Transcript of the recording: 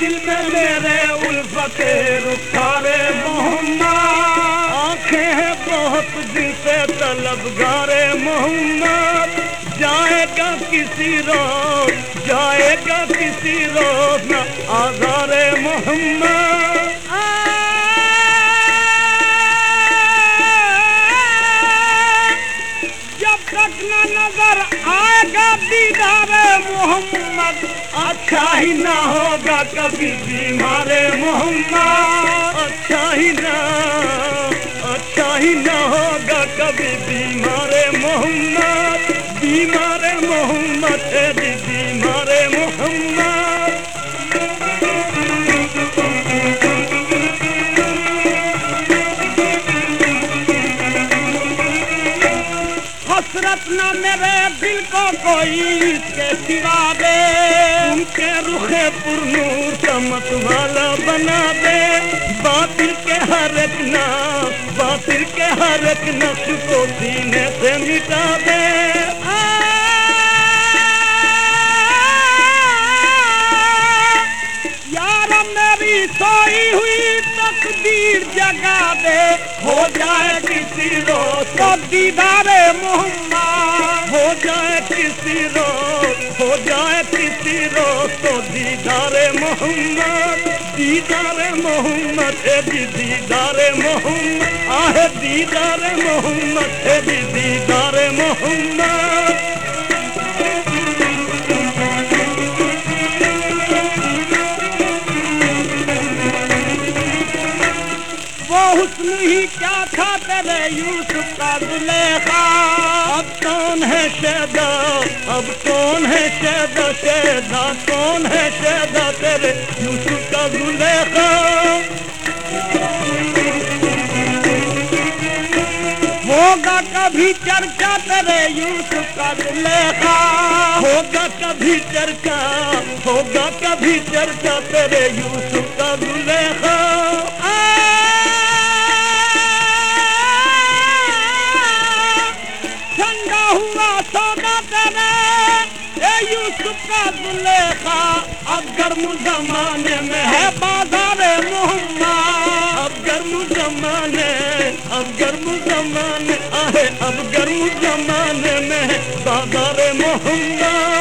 दिल में मेरे उल्फत रुखारे मोहम्मद। आँखें हैं बहुत, दिल से तलब गारे मोहम्मद। जाएगा किसी रोज, जाएगा किसी रोज ना आजारे मोहम्मद। जब तक न नज़र आएगा दीदार मोहम्मद। अच्छा ही ना होगा कभी बीमारे मोहम्मद। अच्छा ही ना अच्छा ही ना होगा कभी बीमारे मोहम्मद। बीमारे मोहम्मद हसरत न मेरे दिल को कोई इसके सिवा दे। उनके रुखे पुरनूर चमक वाला बना दे। बातिल के हर एक नस बातिल के हर एक नस को सीने से मिटा दे। यार मेरी सोई हुई तकदीर जगा दे। हो जाए किसी रोज तो दीदार मोहम्मद किसी रोज हो जाए किसी तो दीदारे मोहम्मद दीदारे मोहम्मद जी दीदारे मोहम्मद, आहे दीदारे मोहम्मद जी दीदारे मोहम्मद। वो हुस्न ही क्या था तेरे यूसुफ का जुलेखा अब कौन है शैदा अब कौन है शैदा शैदा कौन है शैदा तेरे यूसुफ का जुलेखा होगा कभी चर्चा तेरे यूसुफ का जुलेखा होगा कभी चर्चा, होगा कभी चर्चा तेरे यूसुफ का जुलेखा ठंडा हुआ सौदा तेरे का जुलेखा अब गर्म जमाने में है बाज़ार मोहम्मा। अब गर्म जमाने, अब गर्म जमाने, आहे, अब गर्म जमाने में बाज़ार मोहम्मद